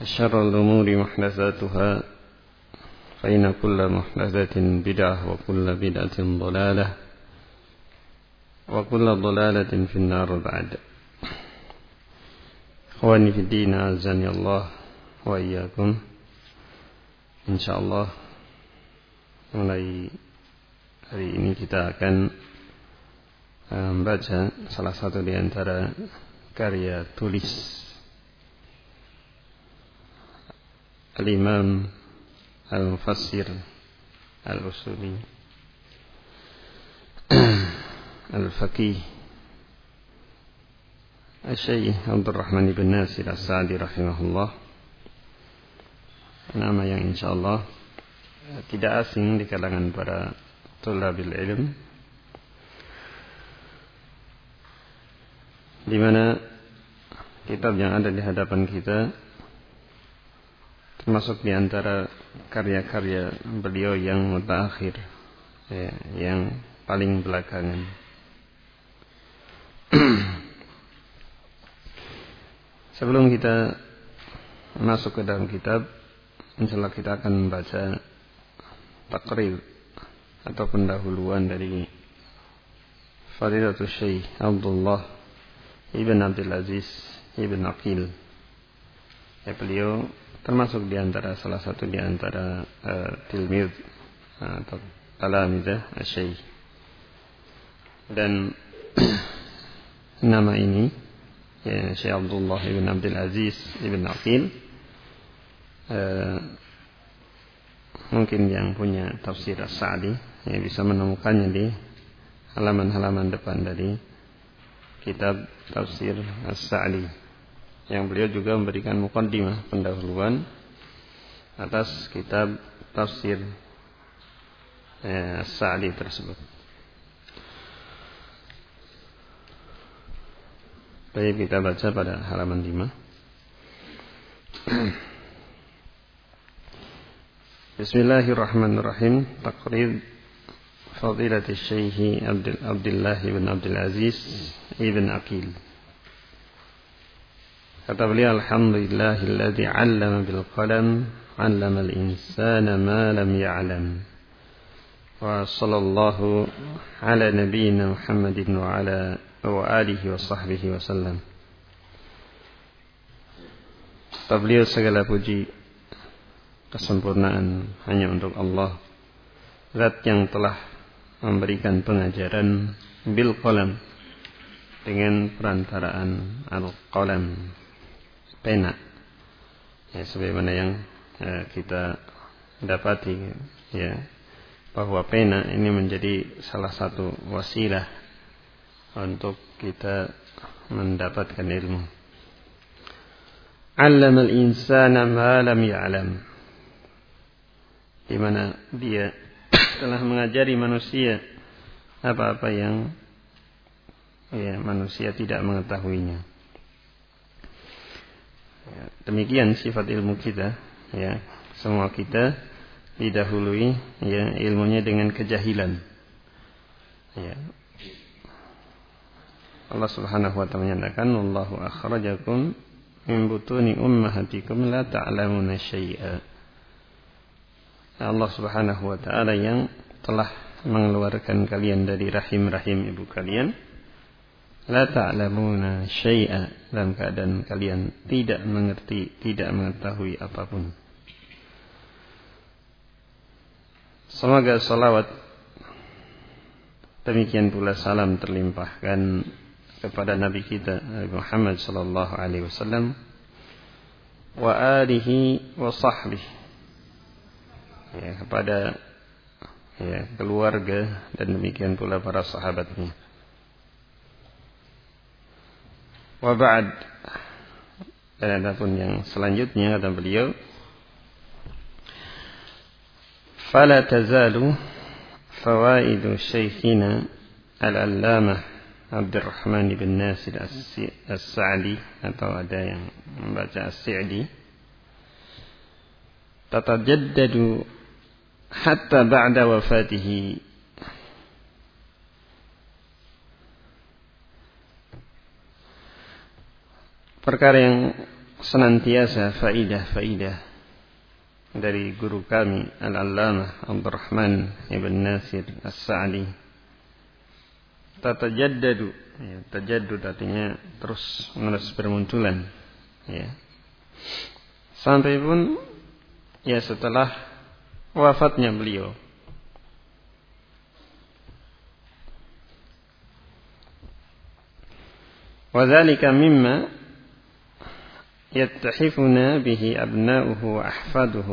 الشر الأمور محدثاتها فإن كل محدثة بدعة وكل بدعة ضلالة وكل ضلالة في النار بعد. إخواني في الدين أعزني الله وإياكم. إن شاء الله mulai hari ini kita akan membaca salah satu di antara karya tulis Al-Imam Al-Mufassir Al-Usuli. Al-Faqih. Al-Syeikh Abdul Rahman ibn Nasir As-Sa'di rahimahullah. Nama yang insyaAllah tidak asing di kalangan para tulabil ilm. Di mana kitab yang ada di hadapan kita termasuk di antara karya-karya beliau yang mutakhir ya, yang paling belakangan. Sebelum kita masuk ke dalam kitab insyaallah kita akan membaca takrir atau pendahuluan dari Fadilatul Syekh Abdullah Ibn Abdul Aziz Ibn Aqil. Ya, beliau termasuk di antara salah satu di antara uh, tilmid uh, atau talamidah Syekh. Dan nama ini ya, Syekh Abdullah Ibn Abdul Aziz Ibn Aqil uh, mungkin yang punya tafsir As-Sa'di ya, bisa menemukannya di halaman-halaman depan dari kitab tafsir As-Sa'di yang beliau juga memberikan mukaddimah pendahuluan atas kitab tafsir eh, Sa'di tersebut. Baik kita baca pada halaman 5. Bismillahirrahmanirrahim. Taqrid Fadilatul Syekh Abdul Abdullah bin Abdul Aziz Ibn Aqil. Kata beliau alhamdulillahilladzi 'allama bil qalam 'allama al insana ma lam ya'lam. Wa sallallahu ala nabiyina Muhammadin wa ala wa alihi wa sahbihi wasallam. Kata beliau segala puji kesempurnaan hanya untuk Allah. Zat yang telah memberikan pengajaran bil qalam dengan perantaraan al-qalam pena ya sebagaimana yang ya, kita dapati ya bahwa pena ini menjadi salah satu wasilah untuk kita mendapatkan ilmu. Allama al-insana ma lam ya'lam. Ya di mana dia telah mengajari manusia apa-apa yang ya, manusia tidak mengetahuinya. Ya, demikian sifat ilmu kita ya semua kita didahului ya ilmunya dengan kejahilan. Ya. Allah Subhanahu wa taala menyatakan Allahu akhrajakum min butuni ummahatikum la ta'lamuna syai'a. Allah Subhanahu wa taala yang telah mengeluarkan kalian dari rahim-rahim ibu kalian la ta'lamuna syai'a dalam keadaan kalian tidak mengerti, tidak mengetahui apa pun. Semoga salawat demikian pula salam terlimpahkan kepada Nabi kita Nabi Muhammad sallallahu alaihi wasallam wa alihi wa sahbihi ya, kepada ya, keluarga dan demikian pula para sahabatnya. Wa ba'd dan adapun yang selanjutnya kata beliau fala tazalu fawaidu syekhina al-allamah Abdurrahman bin Nasir As-Sa'di atau ada yang membaca As-Sa'di tatajaddadu hatta ba'da wafatihi perkara yang senantiasa faidah-faidah dari guru kami Al-Allamah Abdurrahman Ibn Nasir As-Sa'di tatajaddadu ya, tajaddud artinya terus menerus bermunculan ya sampai pun ya setelah wafatnya beliau. وذلك مما يتحفنا به أبناؤه وأحفاده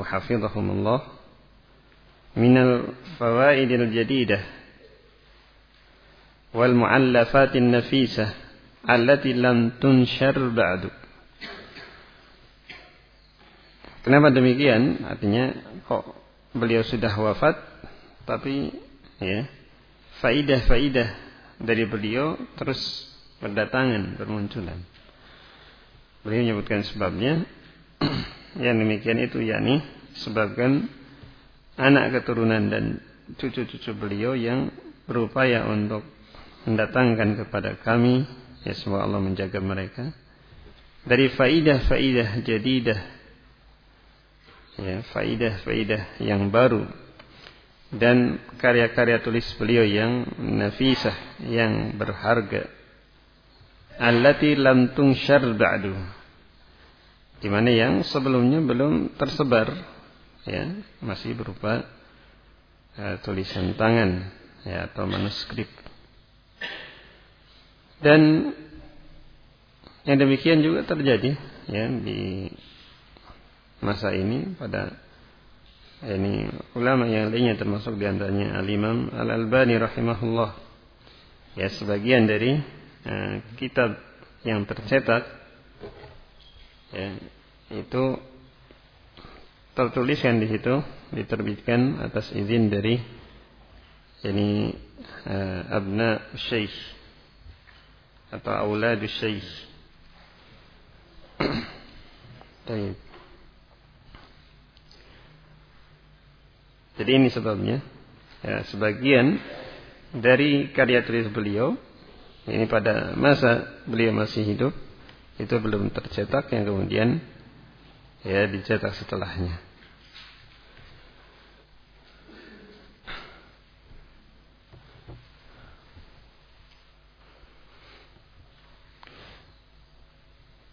الله من الفوائد الجديدة والمعلفات النفيسة التي لم تنشر بعد. Kenapa demikian? Artinya kok beliau sudah wafat tapi ya faidah-faidah dari beliau terus berdatangan, bermunculan beliau menyebutkan sebabnya. Yang demikian itu yakni sebabkan anak keturunan dan cucu-cucu beliau yang berupaya untuk mendatangkan kepada kami ya semoga Allah menjaga mereka dari faidah-faidah jadidah ya, faidah-faidah yang baru dan karya-karya tulis beliau yang nafisah yang berharga. Allati lam tungshar ba'du di mana yang sebelumnya belum tersebar ya masih berupa uh, tulisan tangan ya atau manuskrip. Dan yang demikian juga terjadi ya di masa ini pada ini ulama yang lainnya termasuk di antaranya Al-Imam Al-Albani rahimahullah. Ya sebagian dari uh, kitab yang tercetak ya, itu tertuliskan di situ diterbitkan atas izin dari ini uh, abna syekh atau auladus syekh Baik. Jadi ini sebabnya. Ya, sebagian dari karya tulis beliau ini pada masa beliau masih hidup itu belum tercetak yang kemudian ya dicetak setelahnya.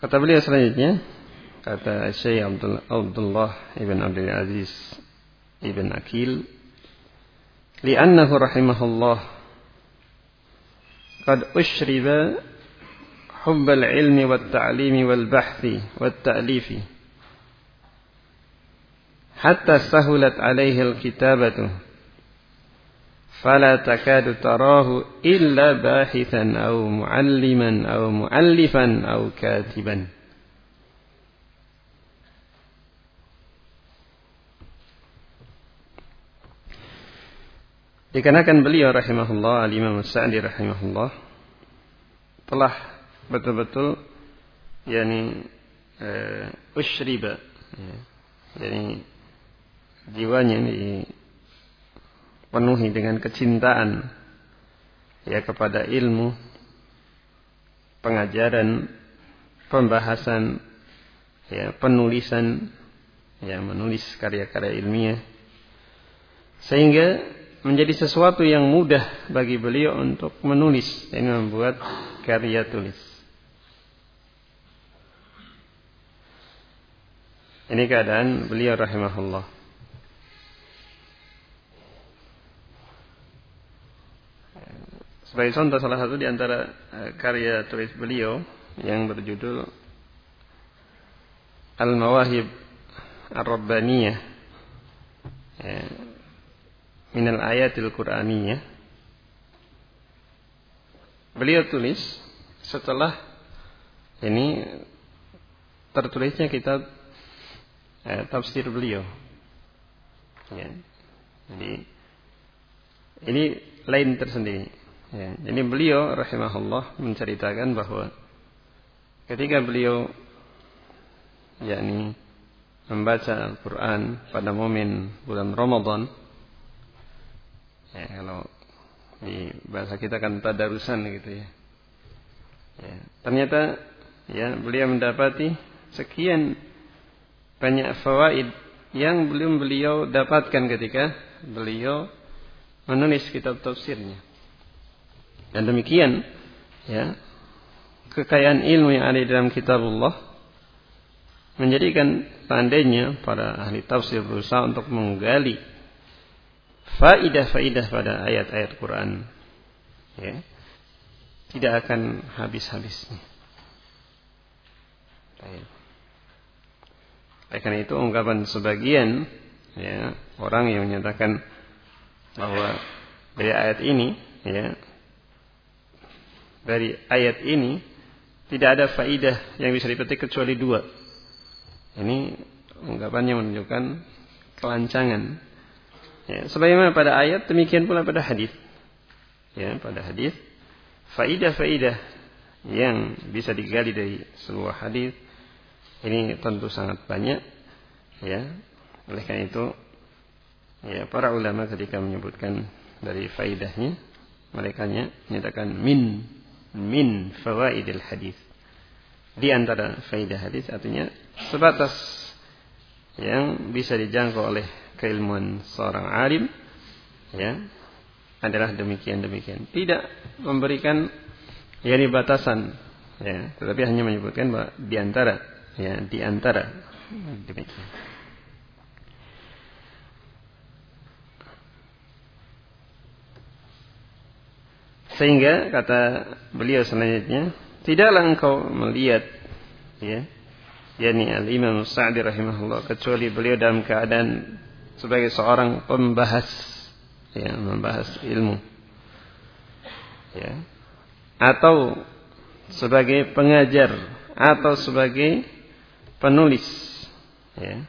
Kata beliau selanjutnya, kata Syekh Abdullah, Abdullah ibn Abdul Aziz ibn Akil, li'annahu rahimahullah qad ushriba حب العلم والتعليم والبحث والتأليف. حتى سهلت عليه الكتابة. فلا تكاد تراه إلا باحثا أو معلما أو مؤلفا أو كاتبا. Dikarenakan beliau rahimahullah, Al-Imam Sa'di rahimahullah telah betul-betul yakni uh, usyriba ya. Yani jiwanya dipenuhi dengan kecintaan ya kepada ilmu, pengajaran, pembahasan, ya penulisan, ya menulis karya-karya ilmiah, sehingga menjadi sesuatu yang mudah bagi beliau untuk menulis dan membuat karya tulis. Ini keadaan beliau rahimahullah. Sebagai contoh salah satu di antara eh, karya tulis beliau yang berjudul Al-Mawahib Ar-Rabbaniyah ya, Minal Ayatil Qur'aniyah Beliau tulis setelah ini tertulisnya kitab eh, tafsir beliau. Ya. Jadi ini lain tersendiri. Ya, jadi beliau rahimahullah menceritakan bahwa ketika beliau yakni membaca Al-Quran pada momen bulan Ramadan ya, kalau di bahasa kita kan tadarusan gitu ya. ya ternyata ya beliau mendapati sekian banyak fawaid yang belum beliau dapatkan ketika beliau menulis kitab tafsirnya. Dan demikian ya kekayaan ilmu yang ada di dalam kitabullah menjadikan tandanya para ahli tafsir berusaha untuk menggali faidah-faidah pada ayat-ayat Quran ya tidak akan habis-habisnya. Oleh karena itu ungkapan sebagian ya orang yang menyatakan bahwa dari ayat ini ya dari ayat ini tidak ada faidah yang bisa dipetik kecuali dua. Ini ungkapannya menunjukkan kelancangan. Ya, sebagaimana pada ayat demikian pula pada hadis. Ya, pada hadis faidah-faidah yang bisa digali dari sebuah hadis ini tentu sangat banyak. Ya, oleh karena itu ya para ulama ketika menyebutkan dari faidahnya mereka menyatakan min min fawaidil hadis. Di antara faidah hadis artinya sebatas yang bisa dijangkau oleh keilmuan seorang alim ya adalah demikian demikian. Tidak memberikan yani batasan ya, tetapi hanya menyebutkan bahwa di antara ya di antara demikian. Sehingga kata beliau selanjutnya, tidaklah engkau melihat ya, yakni Al-Imam Sa'di rahimahullah kecuali beliau dalam keadaan sebagai seorang pembahas ya, membahas ilmu. Ya. Atau sebagai pengajar atau sebagai penulis ya.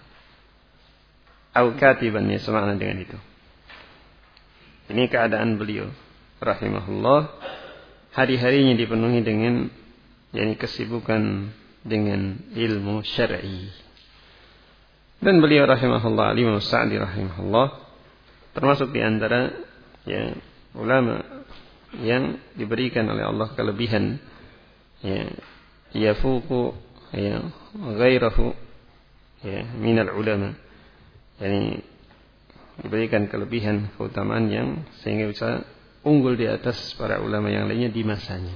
Au katiban ya semakna dengan itu. Ini keadaan beliau rahimahullah hari-harinya dipenuhi dengan yakni kesibukan dengan ilmu syar'i. Dan beliau rahimahullah Imam Sa'di rahimahullah termasuk di antara ya ulama yang diberikan oleh Allah kelebihan ya yafuku ya ghairahu ya minal ulama yani diberikan kelebihan keutamaan yang sehingga bisa unggul di atas para ulama yang lainnya di masanya.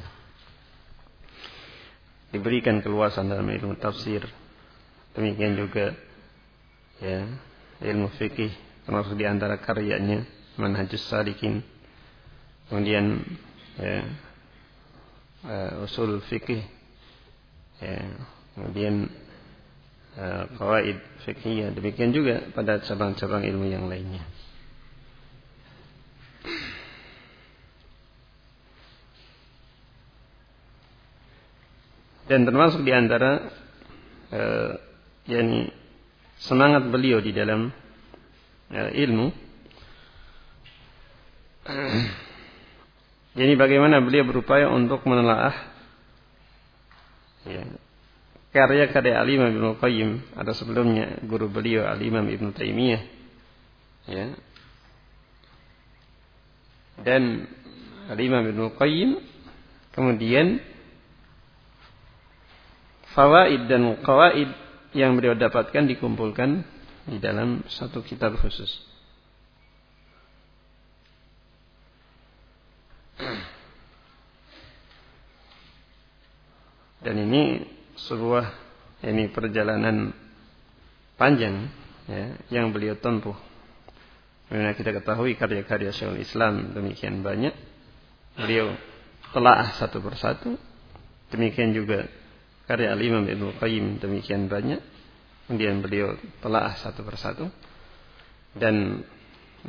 Diberikan keluasan dalam ilmu tafsir. Demikian juga ya, ilmu fikih termasuk di antara karyanya Manhajus Salikin. Kemudian ya, uh, usul fikih ya, kemudian kawaid fikih demikian juga pada cabang-cabang ilmu yang lainnya. dan termasuk di antara uh, yakni semangat beliau di dalam uh, ilmu jadi bagaimana beliau berupaya untuk menelaah ya, karya-karya Al-Imam Ibn Qayyim atau sebelumnya guru beliau Al-Imam Ibn Taimiyah ya. Dan Al-Imam Ibnu Qayyim kemudian fawaid dan qawaid yang beliau dapatkan dikumpulkan di dalam satu kitab khusus. Dan ini sebuah ini perjalanan panjang ya, yang beliau tempuh. Karena kita ketahui karya-karya Syekhul Islam demikian banyak. Beliau telah satu persatu. Demikian juga karya Al-Imam Ibnu Qayyim demikian banyak. Kemudian beliau telah satu persatu. Dan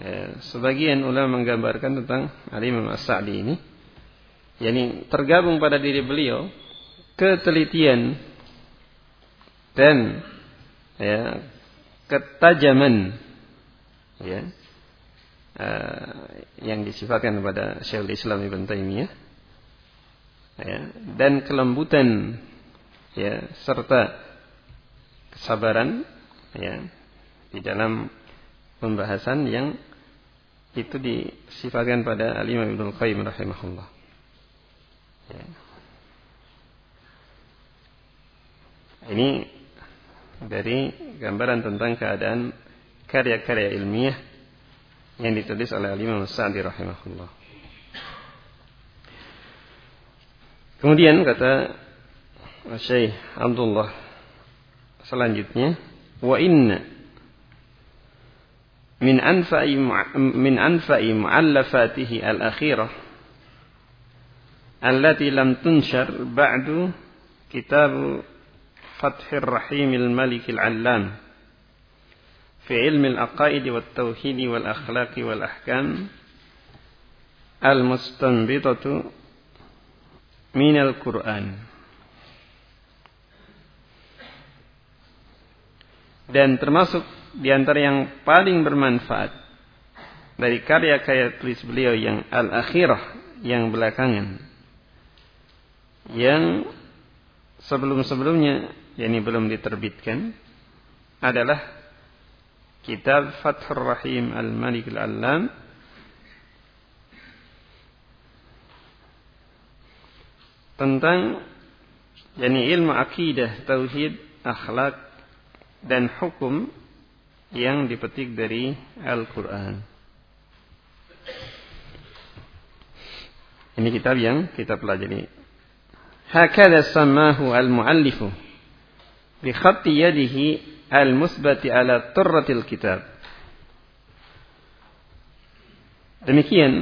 ya, sebagian ulama menggambarkan tentang Al-Imam As-Sa'di ini. yakni tergabung pada diri beliau ketelitian dan ya ketajaman ya uh, yang disifatkan kepada Syekhul Islam Ibn Taimiyah ya dan kelembutan ya serta kesabaran ya di dalam pembahasan yang itu disifatkan pada Al-Imam Ibnu Qayyim rahimahullah. Ya. Ini dari gambaran tentang keadaan karya-karya ilmiah yang ditulis oleh Imam Sa'di rahimahullah. Kemudian kata Syekh Abdullah selanjutnya wa inna min anfa'i min anfa'i mu'allafatihi al-akhirah allati lam tunshar ba'du kitab فتح الرحيم الملك العلام في علم العقائد والتوحيد والأخلاق والأحكام المستنبطة من القرآن dan termasuk di antara yang paling bermanfaat dari karya-karya tulis beliau yang al-akhirah yang belakangan yang sebelum-sebelumnya yakni belum diterbitkan adalah kitab Fathur Rahim Al-Malik Al-Allam tentang yakni ilmu akidah, tauhid, akhlak dan hukum yang dipetik dari Al-Qur'an. Ini kitab yang kita pelajari. Hakada samahu al-muallifu bi yadihi al-musbati ala turratil kitab. Demikian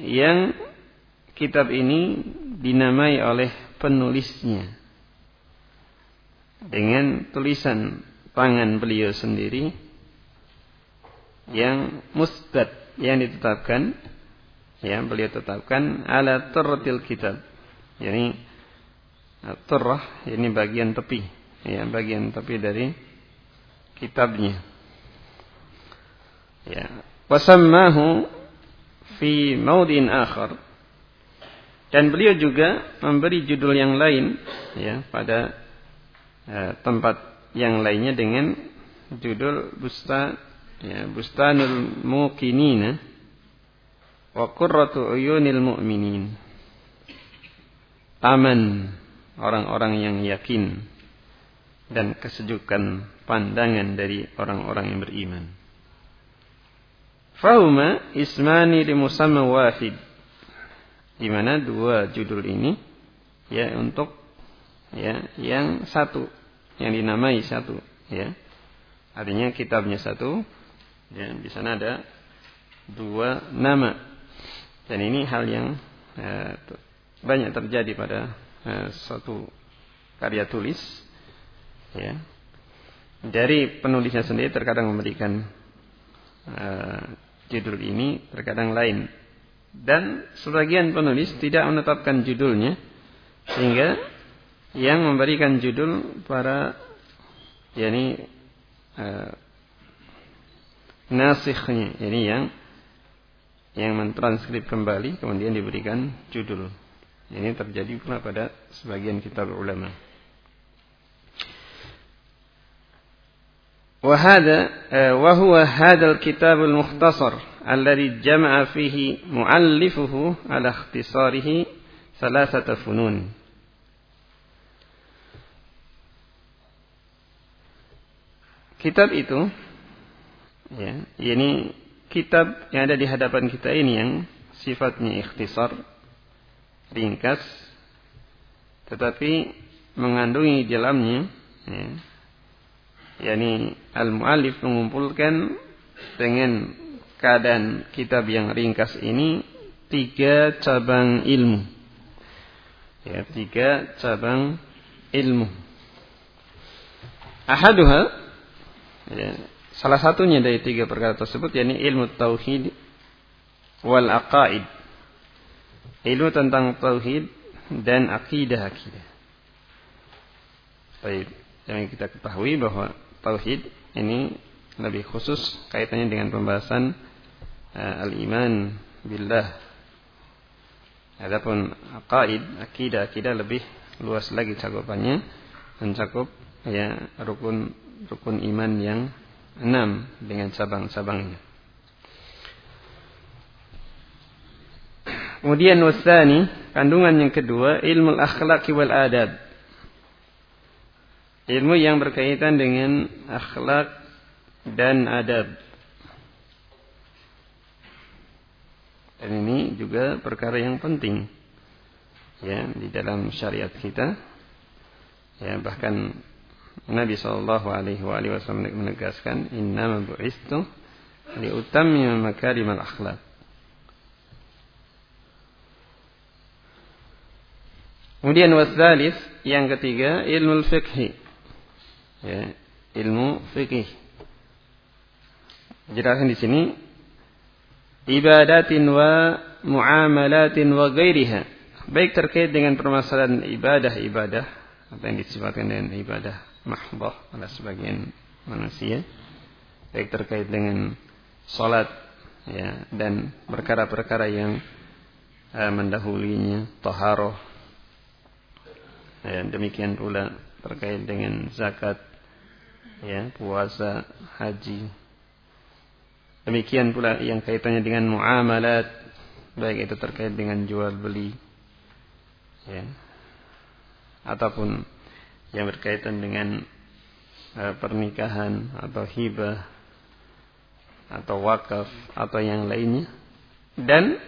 yang kitab ini dinamai oleh penulisnya dengan tulisan tangan beliau sendiri yang musbat yang ditetapkan yang beliau tetapkan ala turratil kitab. Yani turrah ini bagian tepi ya bagian tapi dari kitabnya. Ya. Wasammahu fi maudin akhar. Dan beliau juga memberi judul yang lain ya pada uh, tempat yang lainnya dengan judul busta ya bustanul muqinina wa qurratu uyunil mu'minin. Aman orang-orang yang yakin dan kesejukan pandangan dari orang-orang yang beriman. Fahuma ismani di musamma wahid. Di mana dua judul ini ya untuk ya yang satu yang dinamai satu ya. Artinya kitabnya satu ya di sana ada dua nama. Dan ini hal yang eh, banyak terjadi pada eh, suatu karya tulis ya. Dari penulisnya sendiri terkadang memberikan uh, judul ini terkadang lain. Dan sebagian penulis tidak menetapkan judulnya sehingga yang memberikan judul para yakni uh, nasikhnya ini yang yang mentranskrip kembali kemudian diberikan judul. Ini terjadi pula pada sebagian kitab ulama وهذا وهو هذا الكتاب المختصر الذي جمع فيه مؤلفه على اختصاره ثلاثة فنون Kitab itu ya, ini kitab yang ada di hadapan kita ini yang sifatnya ikhtisar, ringkas, tetapi mengandungi di dalamnya ya, yakni al-muallif mengumpulkan dengan keadaan kitab yang ringkas ini tiga cabang ilmu. Ya, tiga cabang ilmu. Ahaduha ya, salah satunya dari tiga perkara tersebut yakni ilmu tauhid wal aqaid. Ilmu tentang tauhid dan akidah-akidah. Baik, yang kita ketahui bahwa tauhid ini lebih khusus kaitannya dengan pembahasan uh, al-iman billah. Adapun aqaid, akidah, akidah lebih luas lagi cakupannya mencakup ya rukun rukun iman yang enam dengan cabang-cabangnya. Kemudian wasani, kandungan yang kedua, ilmu akhlak wal adab. Ilmu yang berkaitan dengan akhlak dan adab. Dan ini juga perkara yang penting ya di dalam syariat kita. Ya bahkan Nabi Shallallahu Alaihi Wasallam menegaskan, Inna bu'istu makarim al akhlak. Kemudian wasalis yang ketiga ilmu fikhi ya, ilmu fikih. Jelaskan di sini ibadatin wa muamalatin wa gairiha. Baik terkait dengan permasalahan ibadah-ibadah apa yang disifatkan dengan ibadah mahbah oleh sebagian manusia. Baik terkait dengan salat ya dan perkara-perkara yang uh, mendahulinya taharah ya, demikian pula terkait dengan zakat ya, puasa, haji. Demikian pula yang kaitannya dengan muamalat, baik itu terkait dengan jual beli, ya, ataupun yang berkaitan dengan uh, pernikahan atau hibah atau wakaf atau yang lainnya dan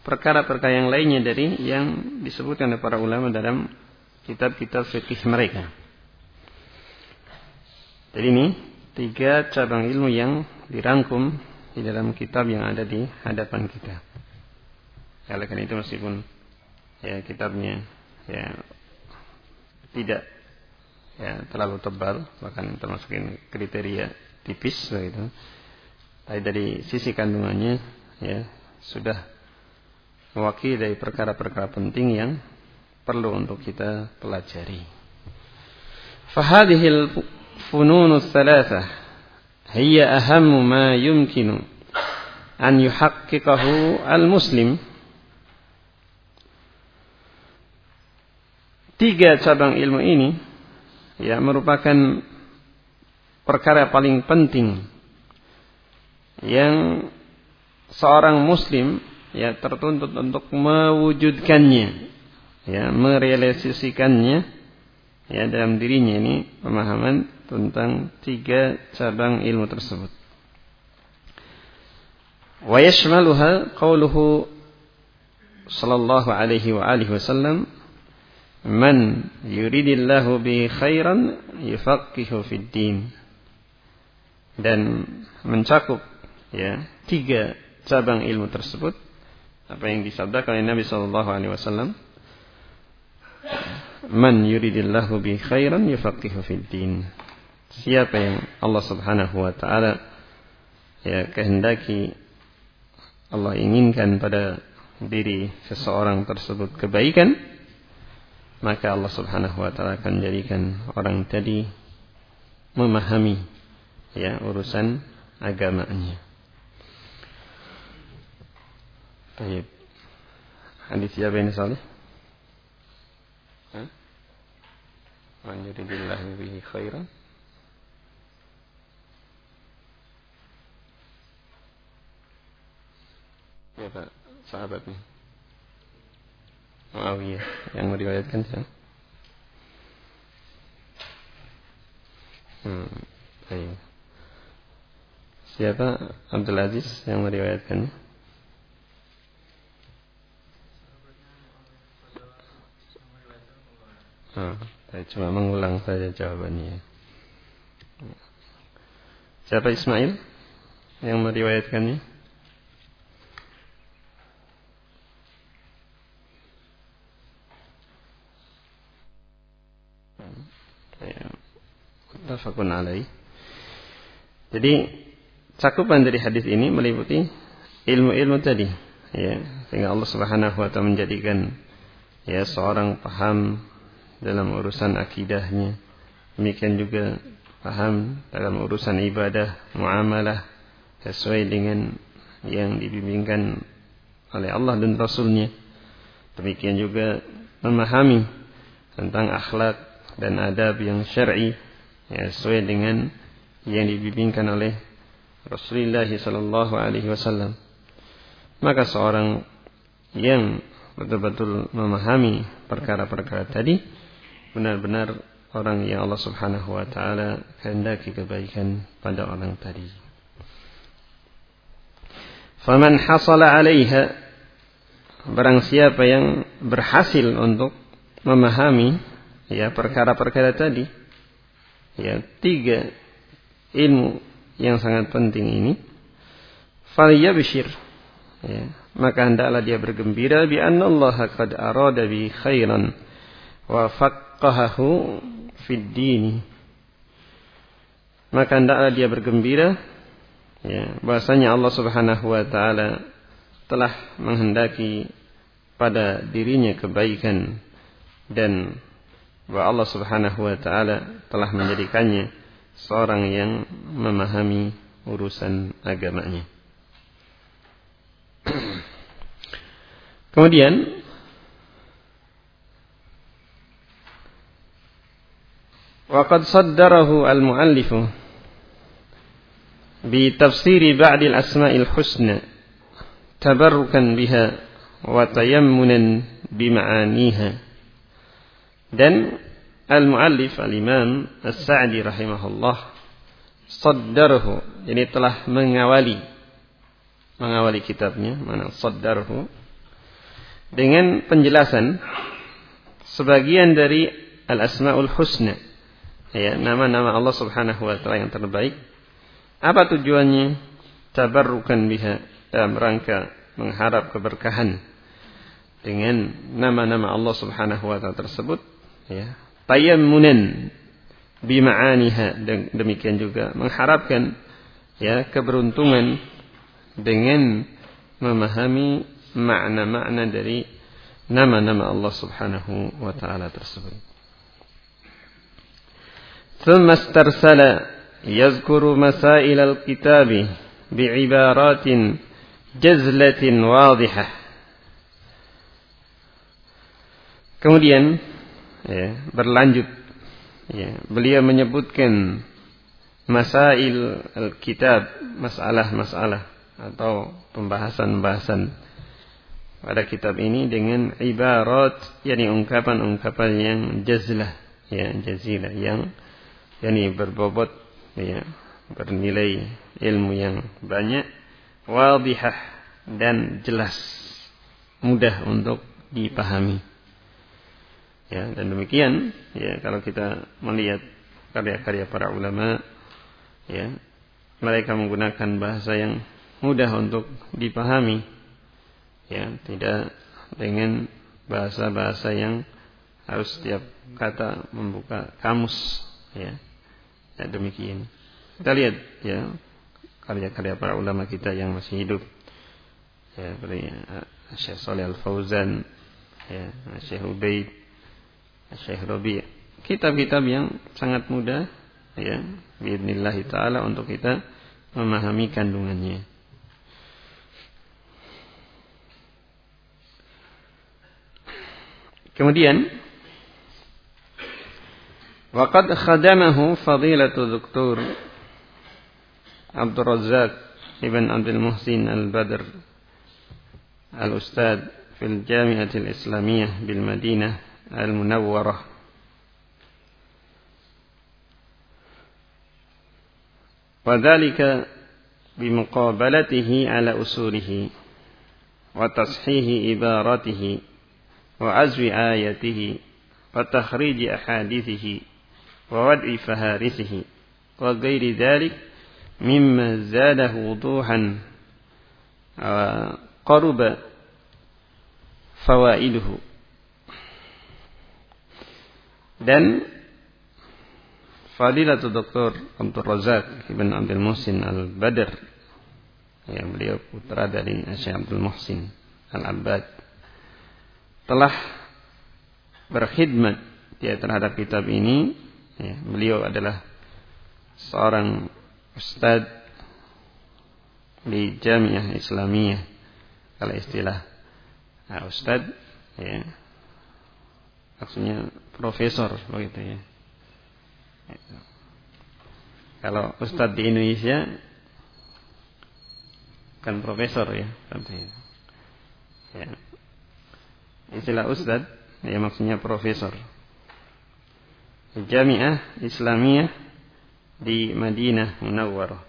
perkara-perkara yang lainnya dari yang disebutkan oleh para ulama dalam kitab-kitab fikih mereka. Jadi ini tiga cabang ilmu yang dirangkum di dalam kitab yang ada di hadapan kita. Oleh karena itu meskipun ya kitabnya ya tidak ya terlalu tebal bahkan termasuk kriteria tipis begitu. Tapi dari sisi kandungannya ya sudah mewakili dari perkara-perkara penting yang perlu untuk kita pelajari. Fahadihil fununu salasah hiya ahammu ma yumkinu an yuhaqqiqahu al-muslim. Tiga cabang ilmu ini ya merupakan perkara paling penting yang seorang muslim ya tertuntut untuk mewujudkannya ya merealisasikannya ya dalam dirinya ini pemahaman tentang tiga cabang ilmu tersebut. Wa yashmaluha qawluhu sallallahu alaihi wa alihi wasallam man yuridillahu bi khairan yufaqihu fid din dan mencakup ya tiga cabang ilmu tersebut apa yang disabdakan oleh Nabi sallallahu alaihi wasallam man yuridillahu bi khairan yufaqihu fid din siapa yang Allah Subhanahu wa taala ya kehendaki Allah inginkan pada diri seseorang tersebut kebaikan maka Allah Subhanahu wa taala akan jadikan orang tadi memahami ya urusan agamanya. Baik. Hadis siapa ini salih? man yuridillahu bihi khairan. Ya Pak sahabat nih Muawiyah yang meriwayatkan siapa hmm ayo siapa? Abdul Aziz yang meriwayatkannya hmm saya cuma mengulang saja jawabannya. Siapa Ismail yang meriwayatkannya? Tafakun alaih. Jadi cakupan dari hadis ini meliputi ilmu-ilmu tadi, ya, sehingga Allah Subhanahu wa taala menjadikan ya seorang paham dalam urusan akidahnya. Demikian juga paham dalam urusan ibadah, muamalah sesuai dengan yang dibimbingkan oleh Allah dan Rasulnya. Demikian juga memahami tentang akhlak dan adab yang syar'i ya, sesuai dengan yang dibimbingkan oleh Rasulullah sallallahu alaihi wasallam. Maka seorang yang betul-betul memahami perkara-perkara tadi benar-benar orang yang Allah Subhanahu wa taala kehendaki kebaikan pada orang tadi. Faman hasala 'alaiha barang siapa yang berhasil untuk memahami ya perkara-perkara tadi ya tiga ilmu yang sangat penting ini falyabshir ya maka hendaklah dia bergembira bi anna Allah qad arada bi khairan wa faqahahu fid dini maka hendaklah dia bergembira ya bahasanya Allah Subhanahu wa taala telah menghendaki pada dirinya kebaikan dan bahwa Allah Subhanahu wa taala telah menjadikannya seorang yang memahami urusan agamanya. Kemudian وقد صدره المؤلف بتفسير بعض الأسماء الحسنى تبركا بها وتيمنا بمعانيها dan al-muallif al-imam as-sa'di rahimahullah saddarahu jadi telah mengawali mengawali kitabnya mana saddarhu dengan penjelasan sebagian dari al-asmaul husna ya nama-nama Allah Subhanahu wa taala yang terbaik. Apa tujuannya? Tabarrukan biha dalam rangka mengharap keberkahan dengan nama-nama Allah Subhanahu wa taala tersebut ya. Tayammunan bima'aniha demikian juga mengharapkan ya keberuntungan dengan memahami makna-makna dari nama-nama Allah Subhanahu wa taala tersebut. ثم استرسل يذكر مسائل الكتاب بعبارات جزلة واضحة. Kemudian ya, berlanjut ya, beliau menyebutkan masail al-kitab masalah-masalah atau pembahasan-pembahasan pada kitab ini dengan ibarat yakni ungkapan-ungkapan yang jazlah ya jazilah yang yakni berbobot ya bernilai ilmu yang banyak wadihah dan jelas mudah untuk dipahami. Ya, dan demikian ya kalau kita melihat karya-karya para ulama ya mereka menggunakan bahasa yang mudah untuk dipahami ya tidak dengan bahasa-bahasa yang harus setiap kata membuka kamus ya ya demikian. Kita lihat ya karya-karya para ulama kita yang masih hidup. Ya seperti ya, Syekh Saleh Al Fauzan ya Syekh Ubaid Syekh Rabi. Kitab-kitab yang sangat mudah ya biidznillah taala untuk kita memahami kandungannya. Kemudian وقد خدمه فضيلة الدكتور عبد الرزاق ابن عبد المحسن البدر الأستاذ في الجامعة الإسلامية بالمدينة المنورة. وذلك بمقابلته على أصوله وتصحيح عبارته وعزو آيته وتخريج أحاديثه ووضع فهارسه وغير ذلك مما زاده وضوحا وقرب فوائده dan Fadilatul Dr. Abdul Razak Ibn Abdul Muhsin Al-Badr ya, beliau putra dari Syekh Abdul Muhsin Al-Abbad telah berkhidmat ya, terhadap kitab ini ya, beliau adalah seorang ustadz di Jamiah Islamiyah kalau istilah nah, ustadz ya maksudnya profesor begitu ya kalau ustadz di Indonesia kan profesor ya berarti. Ya. Istilah ustadz ya maksudnya profesor. Jamiah Islamiyah di Madinah Munawwarah.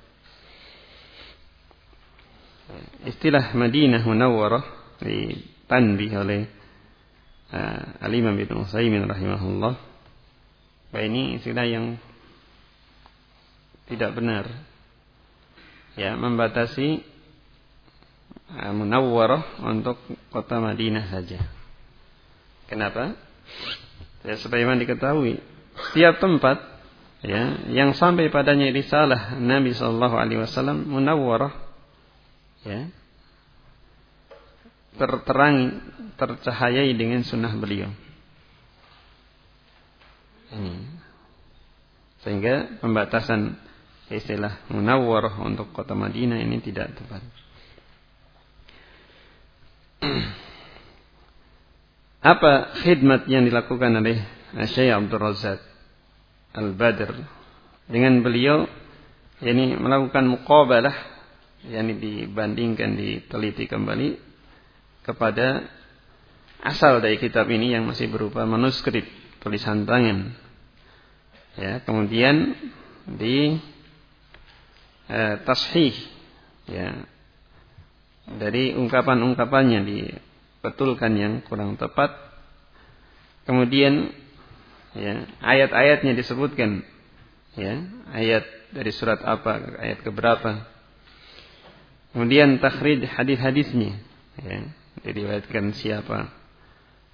Istilah Madinah Munawwarah ditanbih oleh uh, Al-Imam Ibn Utsaimin rahimahullah bahwa ini istilah yang tidak benar ya membatasi uh, munawwarah untuk kota Madinah saja. Kenapa? Ya sebagaimana diketahui setiap tempat ya yang sampai padanya risalah Nabi sallallahu alaihi wasallam munawwarah ya terterangi tercahayai dengan sunnah beliau. Ini. Sehingga pembatasan istilah munawwarah untuk kota Madinah ini tidak tepat. Apa khidmat yang dilakukan oleh Syekh Abdul Razak Al-Badr. Dengan beliau ini melakukan muqabalah yang dibandingkan diteliti kembali kepada asal dari kitab ini yang masih berupa manuskrip tulisan tangan. Ya kemudian di eh, tashih ya dari ungkapan-ungkapannya dibetulkan yang kurang tepat. Kemudian ya ayat-ayatnya disebutkan. Ya ayat dari surat apa ayat keberapa. Kemudian takhrij hadis-hadisnya. Ya diriwayatkan siapa.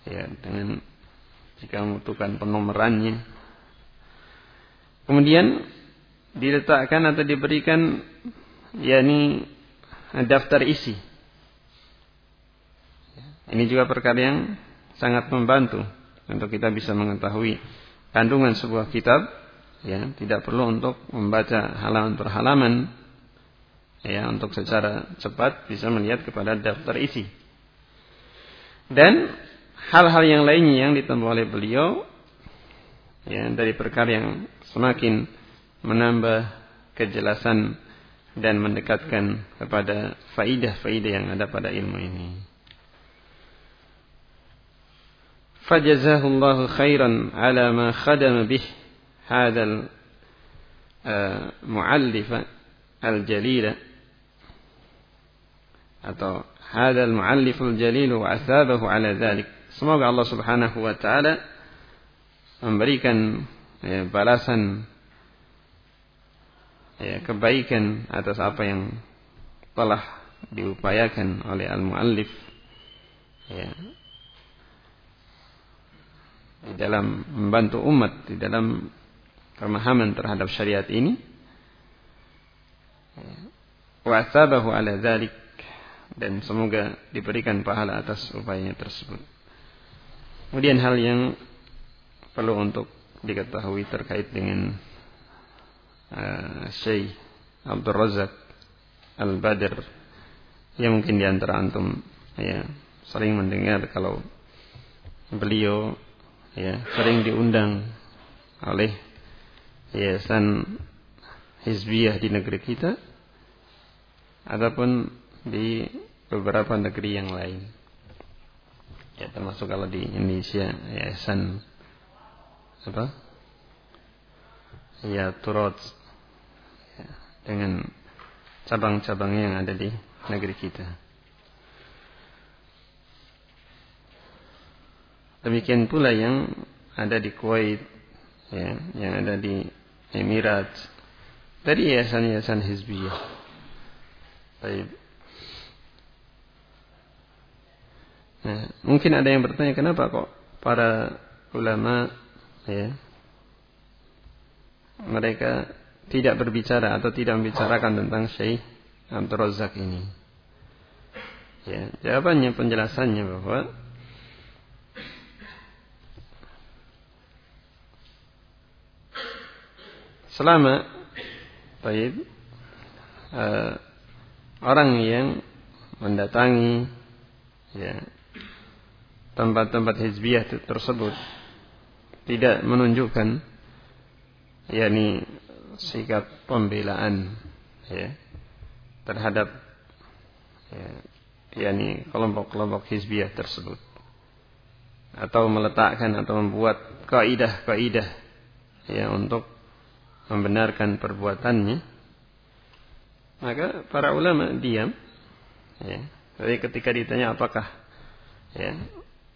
Ya dengan jika membutuhkan penomorannya Kemudian diletakkan atau diberikan yakni daftar isi. Ini juga perkara yang sangat membantu untuk kita bisa mengetahui kandungan sebuah kitab ya tidak perlu untuk membaca halaman per halaman ya untuk secara cepat bisa melihat kepada daftar isi dan hal-hal yang lainnya yang ditambah oleh beliau ya dari perkara yang semakin menambah kejelasan dan mendekatkan kepada faidah-faidah yang ada pada ilmu ini. فجزاه الله خيرا على ما خدم به هذا المعلف آه، الجليل. هذا المعلف الجليل وأثابه على ذلك. سمعك الله سبحانه وتعالى أمريكا آه، بلاسا كبايكا أتس أبايا طلح diupayakan oleh al-muallif di dalam membantu umat di dalam pemahaman terhadap syariat ini ya, wa asabahu ala dzalik dan semoga diberikan pahala atas upayanya tersebut. Kemudian hal yang perlu untuk diketahui terkait dengan uh, Syekh Abdul Razak Al-Badr yang mungkin di antara antum ya sering mendengar kalau beliau ya sering diundang oleh yayasan Hizbiyah di negeri kita ataupun di beberapa negeri yang lain. Ya termasuk kalau di Indonesia yayasan apa? Ya Turot ya, dengan cabang-cabangnya yang ada di negeri kita. Demikian pula yang ada di Kuwait, ya, yang ada di Emirat, dari yayasan-yayasan hizbiyah. Baik. Nah, mungkin ada yang bertanya kenapa kok para ulama ya mereka tidak berbicara atau tidak membicarakan tentang Syekh Abdul Razak ini. Ya, jawabannya penjelasannya bahwa selama baik uh, orang yang mendatangi ya tempat-tempat hizbiyah tersebut tidak menunjukkan yakni sikap pembelaan ya terhadap ya, yakni kelompok-kelompok hizbiyah tersebut. Atau meletakkan atau membuat kaidah-kaidah ya untuk membenarkan perbuatannya maka para ulama diam ya tapi ketika ditanya apakah ya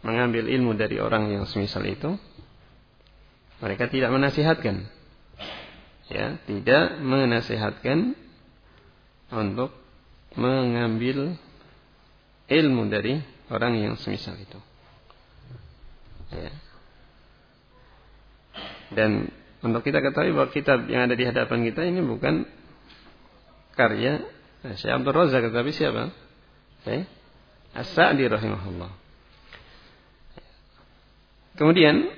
mengambil ilmu dari orang yang semisal itu, mereka tidak menasihatkan. Ya, tidak menasihatkan untuk mengambil ilmu dari orang yang semisal itu. Ya. Dan untuk kita ketahui bahwa kitab yang ada di hadapan kita ini bukan karya Syekh Abdul Razak, tetapi siapa? Eh? As-Sa'di rahimahullah. Kemudian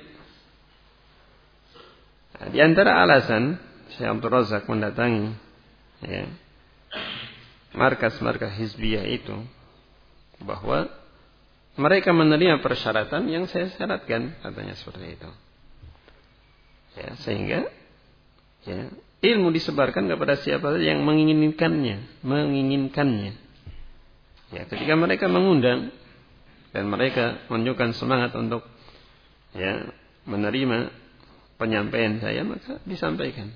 di antara alasan Syekh Abdul Razak mendatangi ya, markas-markas hizbiyah itu bahwa mereka menerima persyaratan yang saya syaratkan katanya seperti itu. Ya, sehingga ya, ilmu disebarkan kepada siapa saja yang menginginkannya, menginginkannya. Ya, ketika mereka mengundang dan mereka menunjukkan semangat untuk ya menerima penyampaian saya maka disampaikan.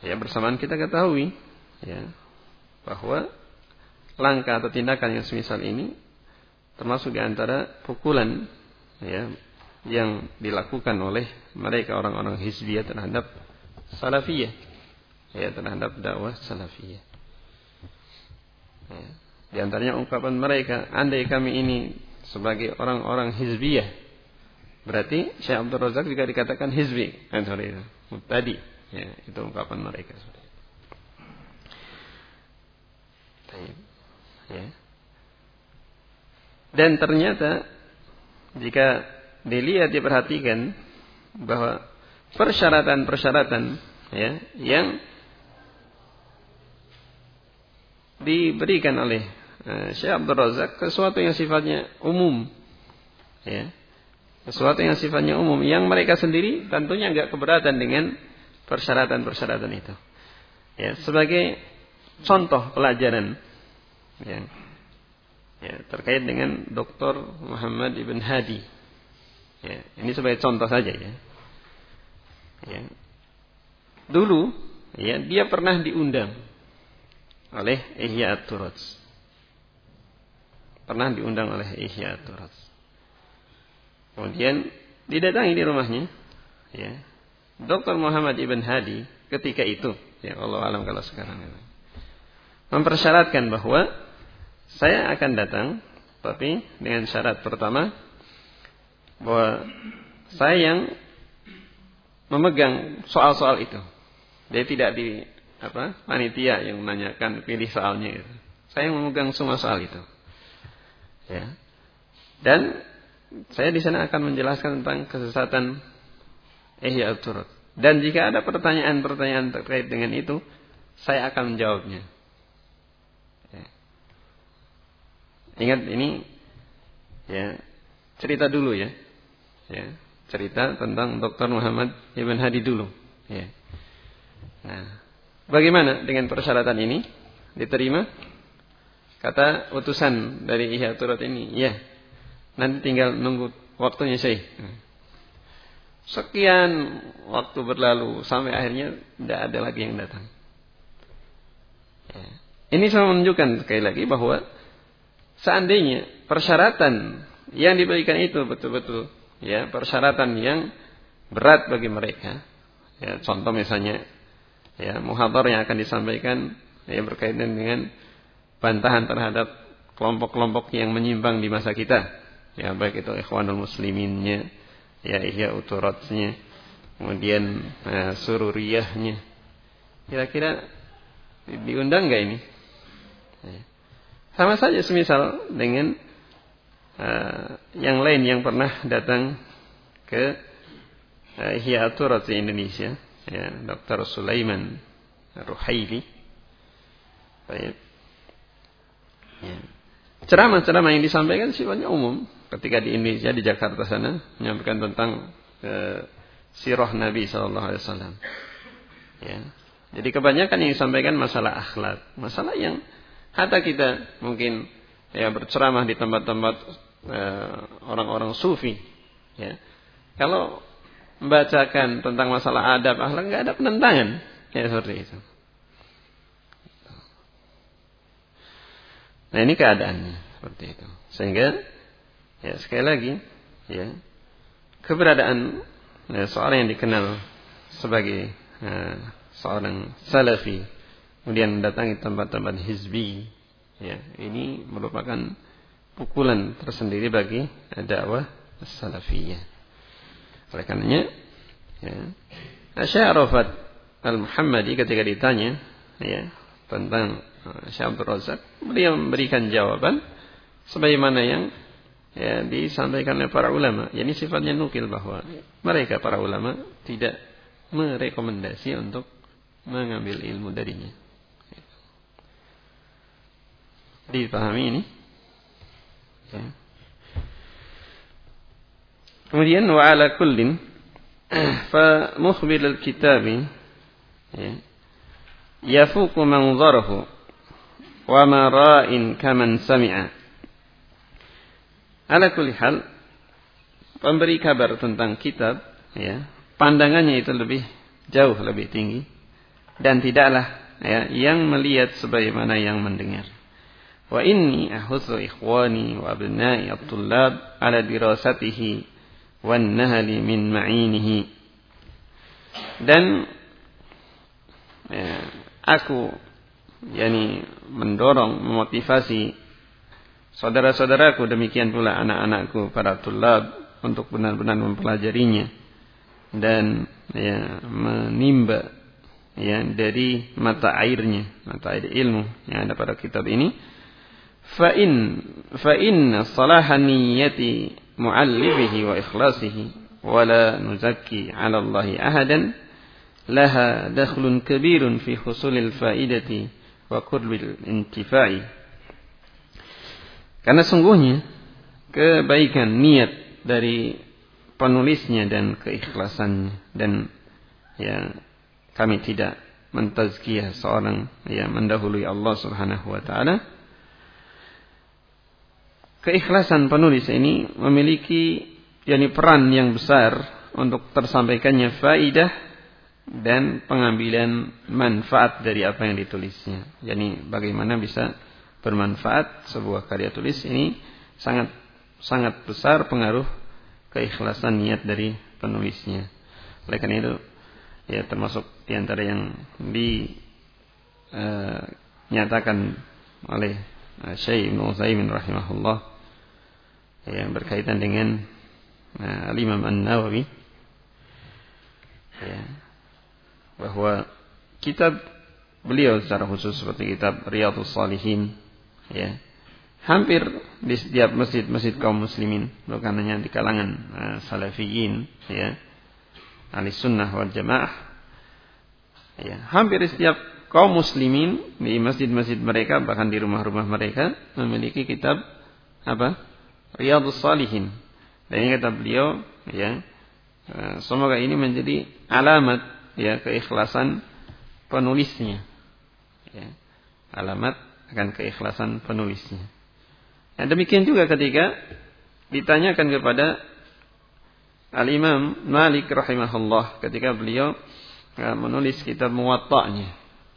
Ya bersamaan kita ketahui ya bahwa langkah atau tindakan yang semisal ini termasuk di antara pukulan ya yang dilakukan oleh mereka orang-orang hizbiyah terhadap salafiyah ya terhadap dakwah salafiyah. Ya. Di antaranya ungkapan mereka, andai kami ini sebagai orang-orang hizbiyah Berarti Syekh Abdul Razak juga dikatakan hizbi. Kan. Tadi. Ya, itu ungkapan mereka. Ya. Dan ternyata jika dilihat diperhatikan bahwa persyaratan-persyaratan ya yang diberikan oleh uh, Syekh Abdul Razak sesuatu yang sifatnya umum ya sesuatu yang sifatnya umum yang mereka sendiri tentunya nggak keberatan dengan persyaratan-persyaratan itu. Ya, sebagai contoh pelajaran ya, ya, terkait dengan Dr. Muhammad Ibn Hadi. Ya, ini sebagai contoh saja ya. ya. Dulu ya dia pernah diundang oleh Ihya At-Turats. Pernah diundang oleh Ihya At-Turats. Kemudian didatangi di rumahnya, ya. Dr. Muhammad Ibn Hadi ketika itu, ya Allah alam kalau sekarang mempersyaratkan bahwa saya akan datang, tapi dengan syarat pertama bahwa saya yang memegang soal-soal itu. Dia tidak di apa panitia yang menanyakan pilih soalnya itu. Saya yang memegang semua soal itu. Ya. Dan saya di sana akan menjelaskan tentang kesesatan Ihya al Dan jika ada pertanyaan-pertanyaan terkait dengan itu, saya akan menjawabnya. Ya. Ingat ini ya cerita dulu ya. Ya, cerita tentang Dr. Muhammad Ibn Hadi dulu. Ya. Nah, bagaimana dengan persyaratan ini? Diterima? Kata utusan dari Ihya Turut ini, ya, nanti tinggal nunggu waktunya Syekh. Sekian waktu berlalu sampai akhirnya tidak ada lagi yang datang. Ya. Ini sama menunjukkan sekali lagi bahwa seandainya persyaratan yang diberikan itu betul-betul ya persyaratan yang berat bagi mereka. Ya, contoh misalnya ya muhadhar yang akan disampaikan yang berkaitan dengan bantahan terhadap kelompok-kelompok yang menyimpang di masa kita. Ya, baik itu ikhwanul musliminnya, ya ihya uturatnya, kemudian uh, sururiyahnya. Kira-kira diundang nggak ini? Ya. Sama saja semisal dengan uh, yang lain yang pernah datang ke uh, ihya uturat di Indonesia, ya, Dr. Sulaiman Ruhaili. Baik Ya. Ceramah-ceramah yang disampaikan sifatnya umum. Ketika di Indonesia, di Jakarta sana, menyampaikan tentang e, sirah Nabi Wasallam. Ya. Jadi kebanyakan yang disampaikan masalah akhlak, masalah yang hatta kita mungkin ya berceramah di tempat-tempat orang-orang sufi. Ya. Kalau membacakan tentang masalah adab akhlak nggak ada penentangan, ya seperti itu. Nah ini keadaannya seperti itu. Sehingga ya sekali lagi ya keberadaan ya, seorang yang dikenal sebagai ya, seorang salafi kemudian mendatangi tempat-tempat hizbi ya ini merupakan pukulan tersendiri bagi dakwah salafiyah. Oleh karenanya ya Syekh Arafat Al-Muhammadi ketika ditanya ya tentang Syekh Abdul Razak, beliau memberikan jawaban sebagaimana yang ya, disampaikan oleh para ulama. Ini sifatnya nukil bahwa mereka para ulama tidak merekomendasi untuk mengambil ilmu darinya. Dipahami ini? Ya. Kemudian wa ala kullin fa mukhbil al-kitabi ya, yafuku manzarahu wa mara'in kaman sami'a. Ala kulli hal, pemberi kabar tentang kitab, ya, pandangannya itu lebih jauh lebih tinggi dan tidaklah ya, yang melihat sebagaimana yang mendengar. Wa inni ahutsu ikhwani wa abna'i at-tullab ala dirasatihi min ma'inihi. Dan ya, aku yakni mendorong, memotivasi saudara-saudaraku demikian pula anak-anakku para tulab untuk benar-benar mempelajarinya dan ya menimba ya dari mata airnya, mata air ilmu yang ada pada kitab ini. Fa in fa inna salaha niyyati muallifihi wa ikhlasihi wa la nuzakki 'ala Allah ahadan laha dakhlun kabirun fi husulil faidati wa intifai. Karena sungguhnya kebaikan niat dari penulisnya dan keikhlasannya dan ya kami tidak mentazkiyah seorang yang mendahului Allah Subhanahu wa taala. Keikhlasan penulis ini memiliki yakni peran yang besar untuk tersampaikannya faidah dan pengambilan manfaat dari apa yang ditulisnya. Jadi bagaimana bisa bermanfaat sebuah karya tulis ini sangat sangat besar pengaruh keikhlasan niat dari penulisnya. Oleh karena itu ya termasuk di antara yang dinyatakan eh, uh, oleh uh, Syekh Ibnu Utsaimin rahimahullah yang berkaitan dengan uh, Imam An-Nawawi. Ya, bahwa kitab beliau secara khusus seperti kitab Riyadhus Salihin ya hampir di setiap masjid-masjid kaum muslimin bukan hanya di kalangan uh, salafiyin ya ahli sunnah wal jamaah ya hampir di setiap kaum muslimin di masjid-masjid mereka bahkan di rumah-rumah mereka memiliki kitab apa Riyadhus Salihin dan ini kata beliau ya uh, semoga ini menjadi alamat ya keikhlasan penulisnya. Ya. Alamat akan keikhlasan penulisnya. Nah, demikian juga ketika ditanyakan kepada Al-Imam Malik rahimahullah ketika beliau ya, menulis kitab Muwatta'nya.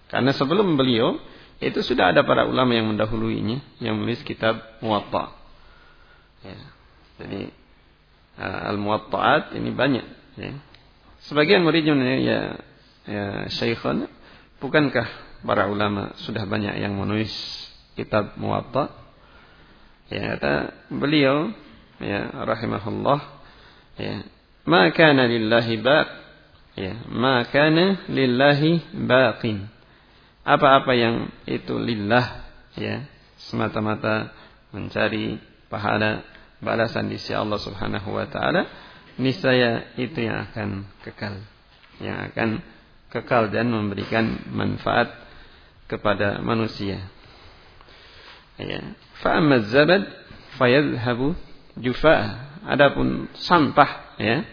Karena sebelum beliau itu sudah ada para ulama yang mendahuluinya yang menulis kitab Muwatta'. Ya. Jadi uh, Al-Muwatta'at ini banyak ya. Sebagian muridnya ya ya Syekhon bukankah para ulama sudah banyak yang menulis kitab Muwatta'? Ya kata beliau ya rahimahullah ya ma kana lillahi baq ya ma kana lillahi baqin apa-apa yang itu lillah ya semata-mata mencari pahala balasan di sisi Allah Subhanahu wa taala niscaya itu yang akan kekal yang akan kekal dan memberikan manfaat kepada manusia. Ya. Fa zabad fayadhhabu jufa Adapun sampah ya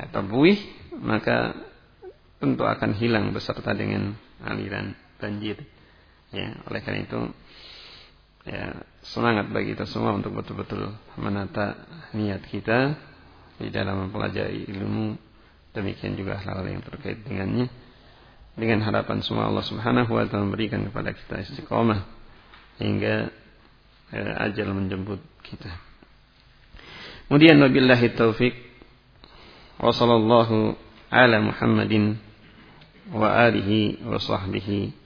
atau buih maka tentu akan hilang beserta dengan aliran banjir. Ya, oleh karena itu ya semangat bagi kita semua untuk betul-betul menata niat kita di dalam mempelajari ilmu. Demikian juga hal-hal yang terkait dengannya. Dengan harapan semua Allah Subhanahu wa taala memberikan kepada kita istiqomah hingga eh, ajal menjemput kita. Kemudian wabillahi taufik wa sallallahu ala Muhammadin wa alihi wa sahbihi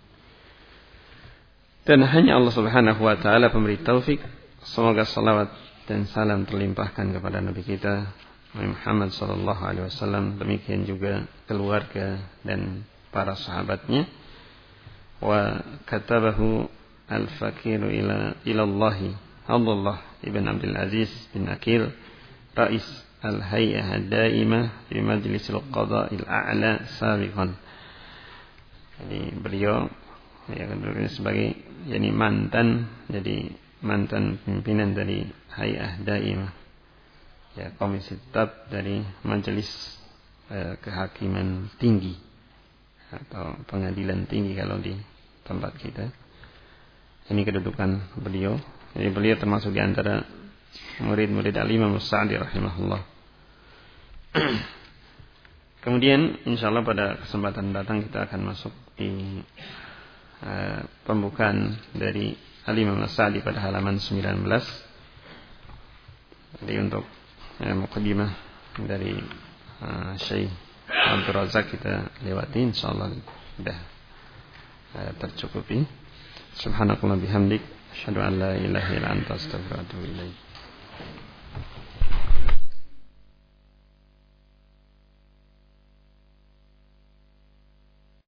dan hanya Allah Subhanahu wa taala pemberi taufik. Semoga salawat dan salam terlimpahkan kepada nabi kita Muhammad sallallahu alaihi wasallam. Demikian juga keluarga dan para sahabatnya. Wa katabahu al-fakiru ila ila Allah Abdullah ibn Abdul Aziz bin Akil Rais Al-Hay'ah Daimah di Majlisil Qada'il A'la sabiqan. Jadi beliau ya sebagai jadi mantan jadi mantan pimpinan dari Hay'ah Daimah. Ya, komisi tetap dari majelis eh, kehakiman tinggi atau pengadilan tinggi kalau di tempat kita. Ini kedudukan beliau. Jadi beliau termasuk di antara murid-murid Al-Imam Sa'di rahimahullah. Kemudian insyaallah pada kesempatan datang kita akan masuk di uh, pembukaan dari Al-Imam Sa'di pada halaman 19. Jadi untuk uh, mukadimah dari uh, Syekh Abdul Razak kita lewati insyaallah sudah uh, tercukupi. Subhanakallah bihamdik asyhadu an la ilaha illa anta astaghfiruka.